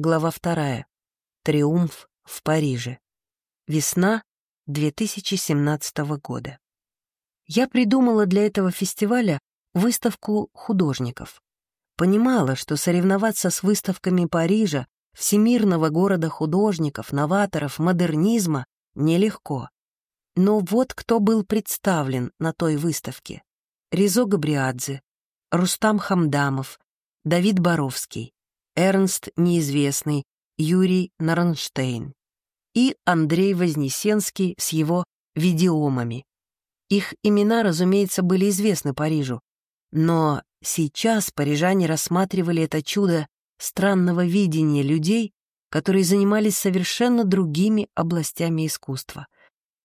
глава 2. Триумф в Париже. Весна 2017 года. Я придумала для этого фестиваля выставку художников. Понимала, что соревноваться с выставками Парижа, всемирного города художников, новаторов, модернизма нелегко. Но вот кто был представлен на той выставке. Ризо Габриадзе, Рустам Хамдамов, Давид Боровский, Эрнст Неизвестный, Юрий Наранштейн и Андрей Вознесенский с его видеомами. Их имена, разумеется, были известны Парижу, но сейчас парижане рассматривали это чудо странного видения людей, которые занимались совершенно другими областями искусства.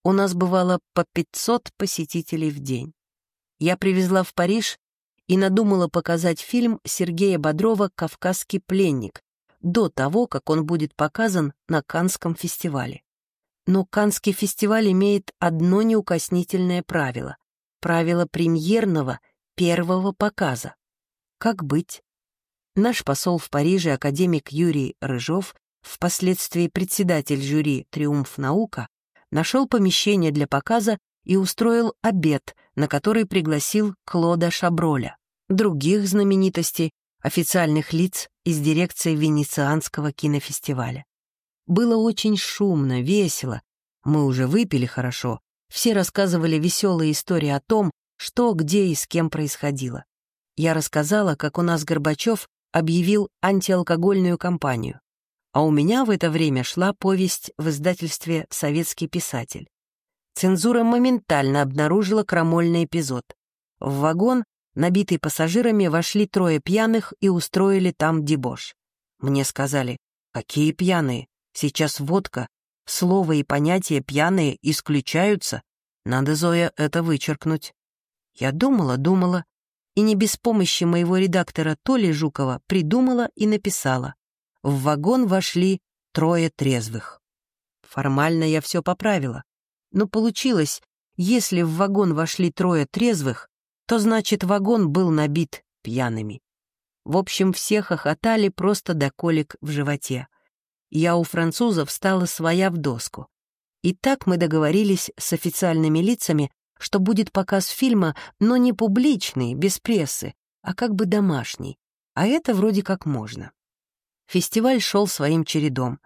У нас бывало по 500 посетителей в день. Я привезла в Париж и надумала показать фильм Сергея Бодрова «Кавказский пленник» до того, как он будет показан на Канском фестивале. Но Канский фестиваль имеет одно неукоснительное правило — правило премьерного первого показа. Как быть? Наш посол в Париже, академик Юрий Рыжов, впоследствии председатель жюри «Триумф наука», нашел помещение для показа и устроил обед, на который пригласил Клода Шаброля, других знаменитостей, официальных лиц из дирекции Венецианского кинофестиваля. Было очень шумно, весело, мы уже выпили хорошо, все рассказывали веселые истории о том, что, где и с кем происходило. Я рассказала, как у нас Горбачев объявил антиалкогольную кампанию, а у меня в это время шла повесть в издательстве «Советский писатель». Цензура моментально обнаружила крамольный эпизод. В вагон, набитый пассажирами, вошли трое пьяных и устроили там дебош. Мне сказали, какие пьяные, сейчас водка, слово и понятие «пьяные» исключаются, надо, Зоя, это вычеркнуть. Я думала, думала, и не без помощи моего редактора Толи Жукова придумала и написала. В вагон вошли трое трезвых. Формально я все поправила. Но получилось, если в вагон вошли трое трезвых, то значит вагон был набит пьяными. В общем, все хохотали просто до колик в животе. Я у французов стала своя в доску. И так мы договорились с официальными лицами, что будет показ фильма, но не публичный, без прессы, а как бы домашний. А это вроде как можно. Фестиваль шел своим чередом.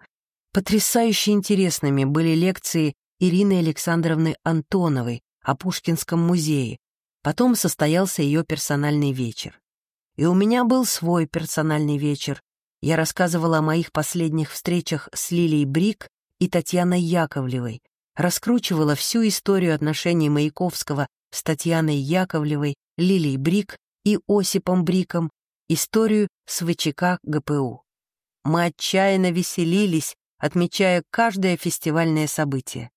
Потрясающе интересными были лекции Ирины Александровны Антоновой о Пушкинском музее. Потом состоялся ее персональный вечер. И у меня был свой персональный вечер. Я рассказывала о моих последних встречах с Лилией Брик и Татьяной Яковлевой, раскручивала всю историю отношений Маяковского с Татьяной Яковлевой, Лилией Брик и Осипом Бриком, историю с ВЧК ГПУ. Мы отчаянно веселились, отмечая каждое фестивальное событие.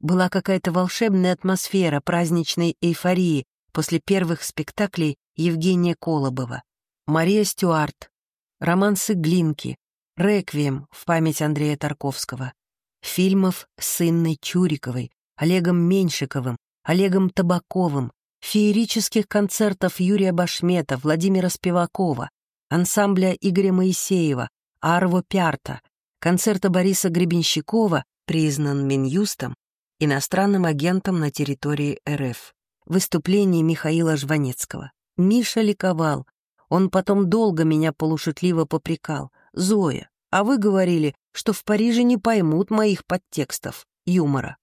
Была какая-то волшебная атмосфера праздничной эйфории после первых спектаклей Евгения Колобова. Мария Стюарт, романсы Глинки, «Реквием» в память Андрея Тарковского, фильмов с Инной Чуриковой, Олегом Меньшиковым, Олегом Табаковым, феерических концертов Юрия Башмета, Владимира Спивакова, ансамбля Игоря Моисеева, Арво Пярта, концерта Бориса Гребенщикова, признан Минюстом, иностранным агентом на территории РФ, выступление Михаила Жванецкого. Миша ликовал. Он потом долго меня полушутливо попрекал. «Зоя, а вы говорили, что в Париже не поймут моих подтекстов, юмора.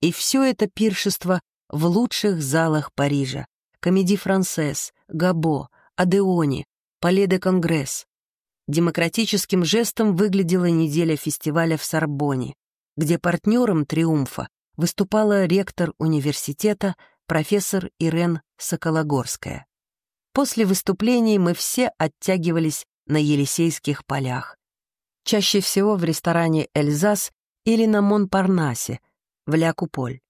И все это пиршество в лучших залах Парижа. Комеди Францесс, Габо, Адеони, Пале де Конгресс. Демократическим жестом выглядела неделя фестиваля в Сорбоне, где партнером «Триумфа» выступала ректор университета профессор Ирен Сокологорская. После выступлений мы все оттягивались на Елисейских полях, чаще всего в ресторане «Эльзас» или на Монпарнасе, в Ля-Куполь.